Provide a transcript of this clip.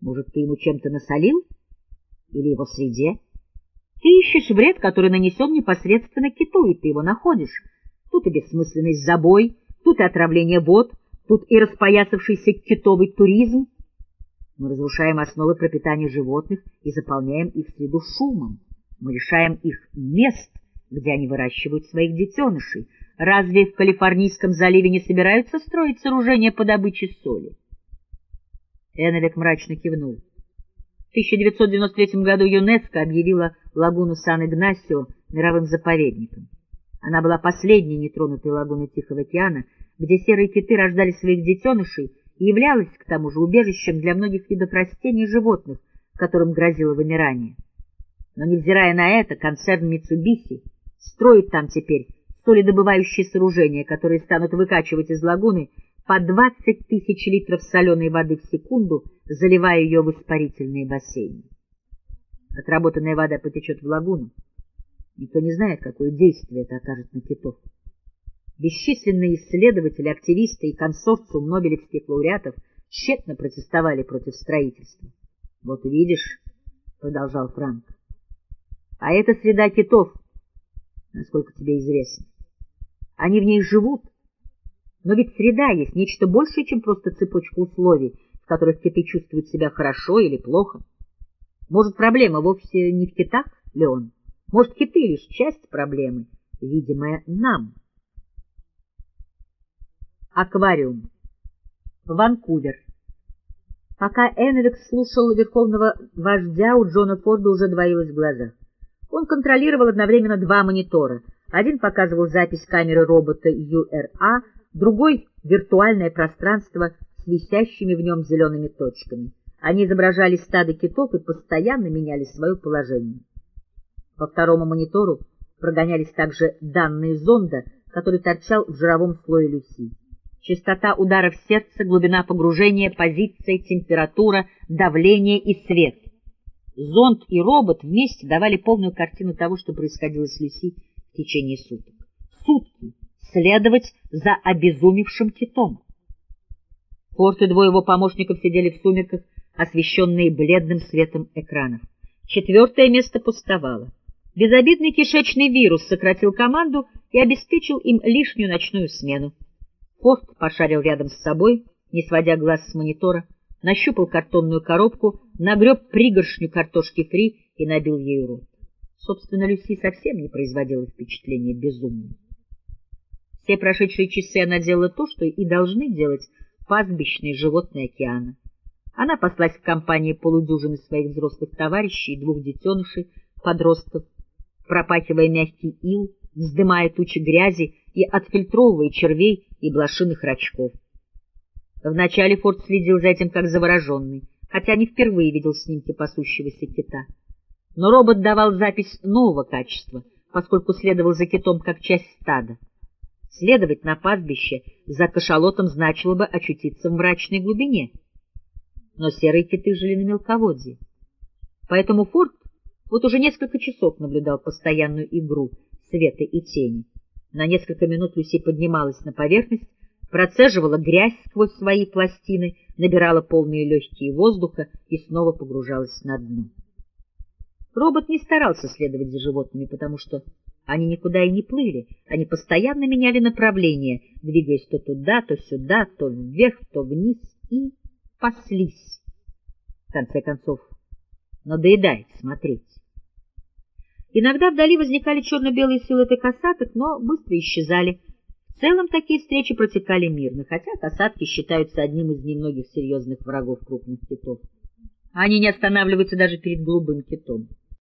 Может, ты ему чем-то насолил? Или его среде? Ты ищешь вред, который нанесен непосредственно киту, и ты его находишь. Тут и бессмысленность забой, тут и отравление вод, тут и распоясавшийся китовый туризм. Мы разрушаем основы пропитания животных и заполняем их среду шумом. Мы лишаем их мест, где они выращивают своих детенышей. Разве в Калифорнийском заливе не собираются строить сооружения по добыче соли? Эновик мрачно кивнул. В 1993 году ЮНЕСКО объявила лагуну Сан-Игнасио мировым заповедником. Она была последней нетронутой лагуной Тихого океана, где серые киты рождали своих детенышей и являлась, к тому же, убежищем для многих видов растений и животных, которым грозило вымирание. Но, невзирая на это, концерн Митсубиси строит там теперь солидобывающие сооружения, которые станут выкачивать из лагуны по 20 тысяч литров соленой воды в секунду, заливая ее в испарительные бассейны. Отработанная вода потечет в лагуну. Никто не знает, какое действие это окажет на китов. Бесчисленные исследователи, активисты и консорциум нобелевских лауреатов тщетно протестовали против строительства. — Вот видишь, — продолжал Франк, — а это среда китов, насколько тебе известно. Они в ней живут, но ведь среда есть нечто большее, чем просто цепочка условий, в которых киты чувствуют себя хорошо или плохо. Может, проблема вовсе не в китах, Леон? Может, киты лишь часть проблемы, видимая нам? Аквариум. Ванкувер. Пока Эновик слушал верховного вождя, у Джона Форда уже двоилось в глазах. Он контролировал одновременно два монитора. Один показывал запись камеры робота URA, другой — виртуальное пространство с висящими в нем зелеными точками. Они изображали стадо китов и постоянно меняли свое положение. По второму монитору прогонялись также данные зонда, который торчал в жировом слое Люси. Частота ударов сердца, глубина погружения, позиция, температура, давление и свет. Зонд и робот вместе давали полную картину того, что происходило с Люси в течение суток. Следовать за обезумевшим китом. Форд и двое его помощников сидели в сумерках, освещенные бледным светом экранов. Четвертое место пустовало. Безобидный кишечный вирус сократил команду и обеспечил им лишнюю ночную смену. Форд пошарил рядом с собой, не сводя глаз с монитора, нащупал картонную коробку, нагреб пригоршню картошки фри и набил ею рот. Собственно, Люси совсем не производила впечатления безумной. Все прошедшие часы она делала то, что и должны делать пастбищные животные океана. Она послась в компании полудюжины своих взрослых товарищей и двух детенышей, подростков, пропахивая мягкий ил, вздымая тучи грязи и отфильтровывая червей и блошиных рачков. Вначале Форд следил за этим как завороженный, хотя не впервые видел снимки пасущегося кита. Но робот давал запись нового качества, поскольку следовал за китом как часть стада. Следовать на пастбище за кашалотом значило бы очутиться в мрачной глубине. Но серые киты жили на мелководье. Поэтому Форд вот уже несколько часов наблюдал постоянную игру света и тени. На несколько минут Люси поднималась на поверхность, процеживала грязь сквозь свои пластины, набирала полные легкие воздуха и снова погружалась на дно. Робот не старался следовать за животными, потому что они никуда и не плыли, они постоянно меняли направление, двигаясь то туда, то сюда, то вверх, то вниз, и паслись. В конце концов, надоедает смотреть. Иногда вдали возникали черно-белые силуэты касаток, но быстро исчезали. В целом такие встречи протекали мирно, хотя касатки считаются одним из немногих серьезных врагов крупных китов. Они не останавливаются даже перед голубым китом.